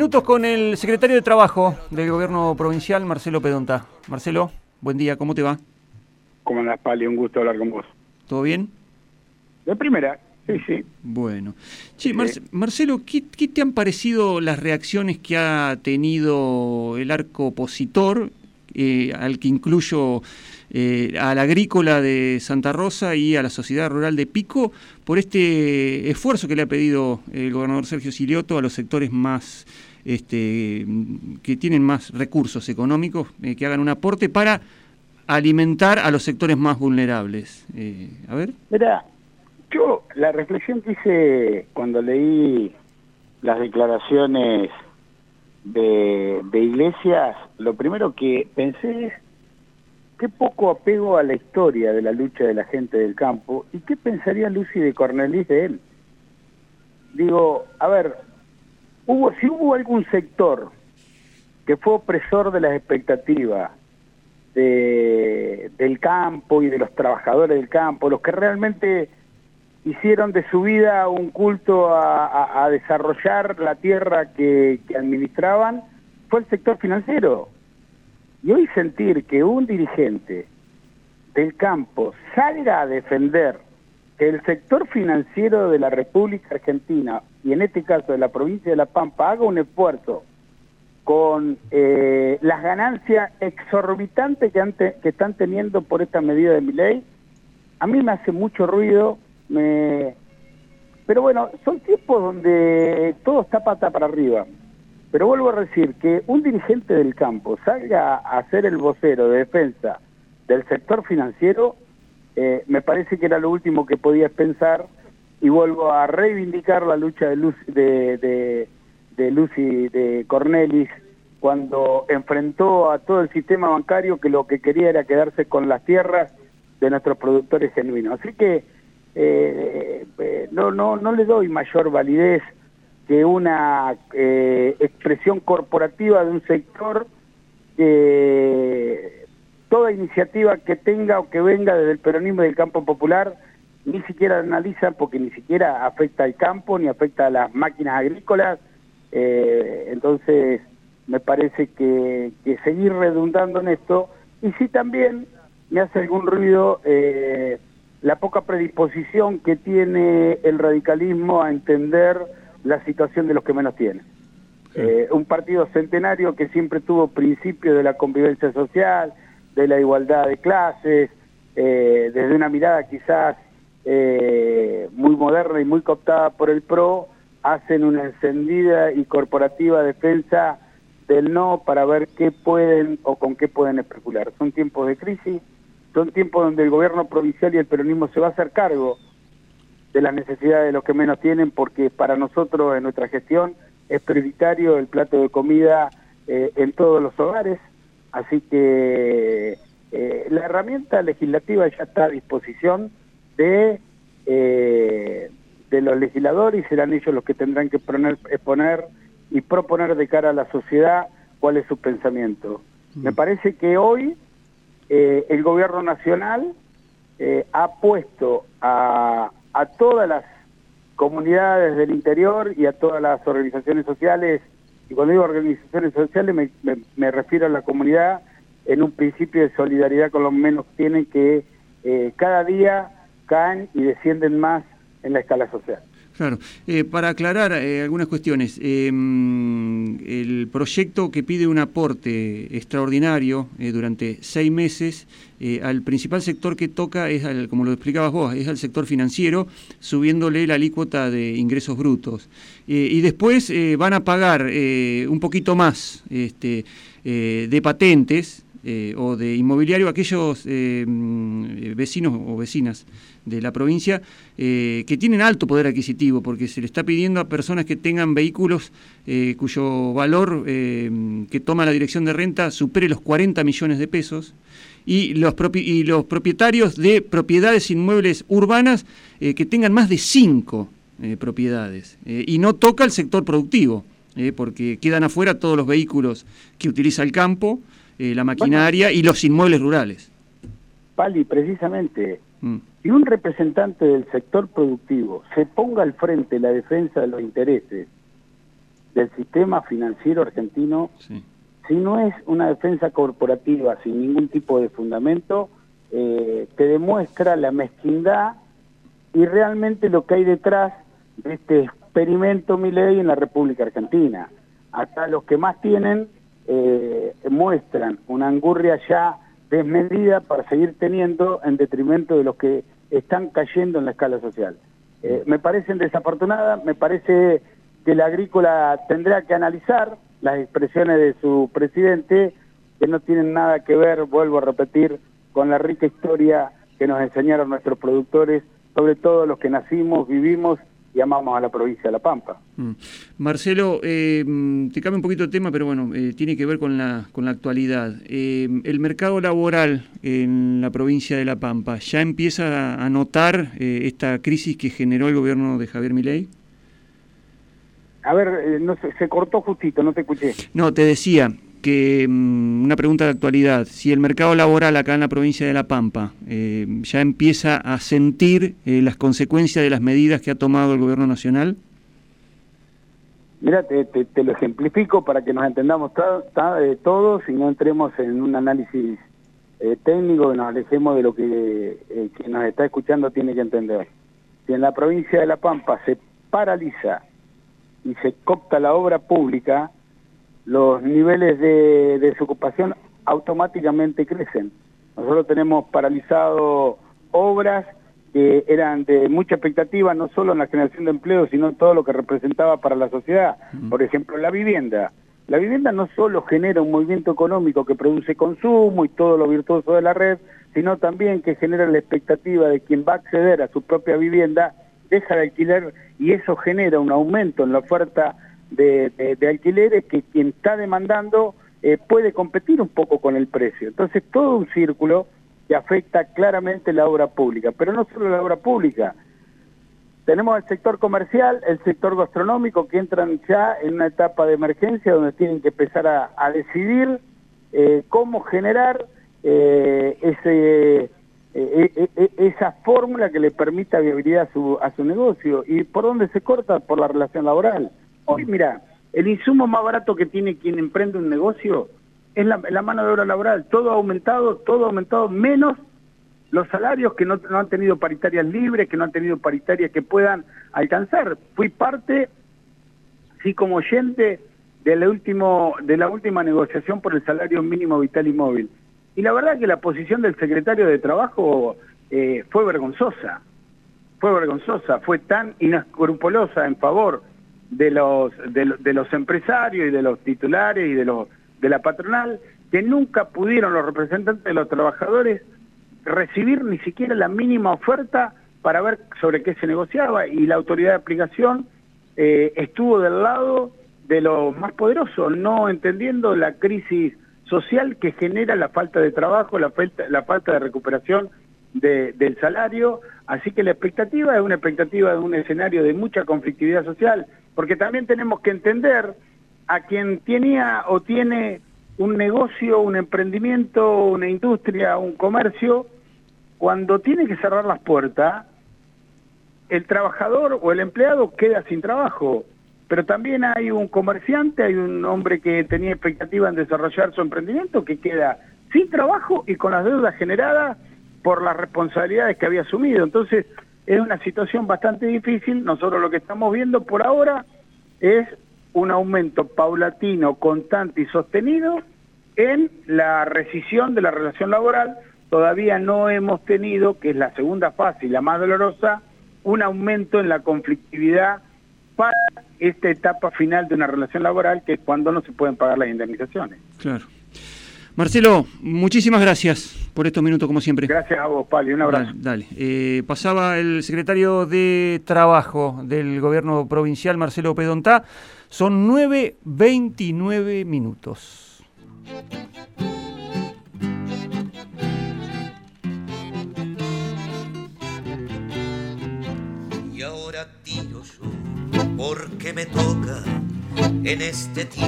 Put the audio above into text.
minutos con el secretario de Trabajo del Gobierno Provincial, Marcelo Pedonta. Marcelo, buen día, ¿cómo te va? ¿Cómo andás, Pali? Un gusto hablar con vos. ¿Todo bien? De primera, sí, sí. Bueno. Che, Marcelo, ¿qué, te han parecido las reacciones que ha tenido el arco opositor, eh, al que incluyo eh, a la agrícola de Santa Rosa y a la sociedad rural de Pico por este esfuerzo que le ha pedido el gobernador Sergio Silioto a los sectores más este, que tienen más recursos económicos, eh, que hagan un aporte para alimentar a los sectores más vulnerables. Eh, a ver. Mira, yo la reflexión que hice cuando leí las declaraciones de, de Iglesias, lo primero que pensé es qué poco apego a la historia de la lucha de la gente del campo y qué pensaría Lucy de Cornelis de él. Digo, a ver, hubo si hubo algún sector que fue opresor de las expectativas de, del campo y de los trabajadores del campo, los que realmente hicieron de su vida un culto a, desarrollar la tierra que administraban, fue el sector financiero. Y hoy sentir que un dirigente del campo salga a defender que el sector financiero de la República Argentina, y en este caso de la provincia de La Pampa, haga un esfuerzo con eh, las ganancias exorbitantes que, que están teniendo por esta medida de mi ley, a mí me hace mucho ruido, me... pero bueno, son tiempos donde todo está pata para arriba. Pero vuelvo a decir que un dirigente del campo salga a ser el vocero de defensa del sector financiero, eh, me parece que era lo último que podías pensar y vuelvo a reivindicar la lucha de de, Lucy de Cornelis cuando enfrentó a todo el sistema bancario que lo que quería era quedarse con las tierras de nuestros productores genuinos. Así que eh, eh, no, no, no le doy mayor validez que una eh, expresión corporativa de un sector que toda iniciativa que tenga o que venga desde el peronismo y del campo popular ni siquiera analiza porque ni siquiera afecta al campo ni afecta a las máquinas agrícolas eh, entonces me parece que, seguir redundando en esto y sí también me hace algún ruido eh, la poca predisposición que tiene el radicalismo a entender la situación de los que menos tienen. Eh, un partido centenario que siempre tuvo principios de la convivencia social, de la igualdad de clases, eh, desde una mirada quizás eh, muy moderna y muy cooptada por el PRO, hacen una encendida y corporativa defensa del no para ver qué pueden o con qué pueden especular. Son tiempos de crisis, son tiempos donde el gobierno provincial y el peronismo se va a hacer cargo de las necesidades de los que menos tienen, porque para nosotros en nuestra gestión es prioritario el plato de comida eh, en todos los hogares, así que eh, la herramienta legislativa ya está a disposición de, eh, de los legisladores y serán ellos los que tendrán que poner, exponer y proponer de cara a la sociedad cuál es su pensamiento. Mm. Me parece que hoy el gobierno nacional ha puesto a, a todas las comunidades del interior y a todas las organizaciones sociales, y cuando digo organizaciones sociales me, me, refiero a la comunidad en un principio de solidaridad con los menos tienen que eh, cada día caen y descienden más en la escala social. Claro, eh, para aclarar eh, algunas cuestiones, em, el proyecto que pide un aporte extraordinario eh, durante seis meses al principal sector que toca es, al, como lo explicabas vos, es al sector financiero, subiéndole la alícuota de ingresos brutos. y después van a pagar un poquito más este, de patentes, eh, o de inmobiliario aquellos eh, mm, vecinos o vecinas de la provincia eh, que tienen alto poder adquisitivo, porque se le está pidiendo a personas que tengan vehículos cuyo valor que toma la dirección de renta supere los 40 millones de pesos, y los, y los propietarios de propiedades inmuebles urbanas que tengan más de 5 propiedades, y no toca el sector productivo. porque quedan afuera todos los vehículos que utiliza el campo, eh, la maquinaria y los inmuebles rurales. Pali, precisamente, mm. si un representante del sector productivo se ponga al frente la defensa de los intereses del sistema financiero argentino, si no es una defensa corporativa sin ningún tipo de fundamento, eh, te demuestra la mezquindad y realmente lo que hay detrás de este experimento ley en la República Argentina. Acá los que más tienen eh, muestran una angurria ya desmedida para seguir teniendo en detrimento de los que están cayendo en la escala social. Eh, me parecen desafortunadas, me parece que la agrícola tendrá que analizar las expresiones de su presidente, que no tienen nada que ver, vuelvo a repetir, con la rica historia que nos enseñaron nuestros productores, sobre todo los que nacimos, vivimos y amamos a la provincia de La Pampa. Mm. Marcelo, eh, te cambio un poquito de tema, pero bueno, eh, tiene que ver con la, con la actualidad. Eh, el mercado laboral en la provincia de La Pampa, ¿ya empieza a notar esta crisis que generó el gobierno de Javier Milei? A ver, no se, se cortó justito, no te escuché. No, te decía, que mm, una pregunta de actualidad, si el mercado laboral acá en la provincia de La Pampa eh, ya empieza a sentir eh, las consecuencias de las medidas que ha tomado el gobierno nacional. Mira, te, lo ejemplifico para que nos entendamos eh, todos y no entremos en un análisis técnico, que nos alejemos de lo que quien nos está escuchando tiene que entender. Si en la provincia de La Pampa se paraliza y se copta la obra pública, los niveles de desocupación automáticamente crecen. Nosotros tenemos paralizado obras que eran de mucha expectativa, no solo en la generación de empleo, sino en todo lo que representaba para la sociedad. Por ejemplo, la vivienda. La vivienda no solo genera un movimiento económico que produce consumo y todo lo virtuoso de la red, sino también que genera la expectativa de quien va a acceder a su propia vivienda, deja de alquiler y eso genera un aumento en la oferta de, alquileres que quien está demandando eh, puede competir un poco con el precio. Entonces, todo un círculo que afecta claramente la obra pública, pero no solo la obra pública. Tenemos el sector comercial, el sector gastronómico que entran ya en una etapa de emergencia donde tienen que empezar a, decidir eh, cómo generar eh, ese, esa fórmula que le permita viabilidad a su, a su negocio. ¿Y por dónde se corta? Por la relación laboral. Hoy, mira, el insumo más barato que tiene quien emprende un negocio es la, mano de obra laboral. Todo ha aumentado, todo ha aumentado, menos los salarios que no, han tenido paritarias libres, que no han tenido paritarias que puedan alcanzar. Fui parte, sí como oyente, de último, de la última negociación por el salario mínimo vital y móvil. Y la verdad que la posición del secretario de Trabajo eh, fue vergonzosa, fue vergonzosa, fue tan inescrupulosa en favor de los, de, los empresarios y de los titulares y de, los, de la patronal, que nunca pudieron los representantes de los trabajadores recibir ni siquiera la mínima oferta para ver sobre qué se negociaba y la autoridad de aplicación eh, estuvo del lado de los más poderosos, no entendiendo la crisis social que genera la falta de trabajo, la falta, la falta de recuperación del salario, así que la expectativa es una expectativa de un escenario de mucha conflictividad social, porque también tenemos que entender a quien tenía o tiene un negocio, un emprendimiento, una industria, un comercio, cuando tiene que cerrar las puertas, el trabajador o el empleado queda sin trabajo. Pero también hay un comerciante, hay un hombre que tenía expectativa en desarrollar su emprendimiento que queda sin trabajo y con las deudas generadas por las responsabilidades que había asumido. Entonces, es una situación bastante difícil. Nosotros lo que estamos viendo por ahora es un aumento paulatino, constante y sostenido en la rescisión de la relación laboral. Todavía no hemos tenido, que es la segunda fase y la más dolorosa, un aumento en la conflictividad para esta etapa final de una relación laboral, que es cuando no se pueden pagar las indemnizaciones. Claro. Marcelo, muchísimas gracias por estos minutos, como siempre. Gracias a vos, Pali, un abrazo. Dale, eh, pasaba el secretario de Trabajo del gobierno provincial, Marcelo Pedontá. Son 9.29 minutos. Y ahora tiro yo, porque me toca en este tiempo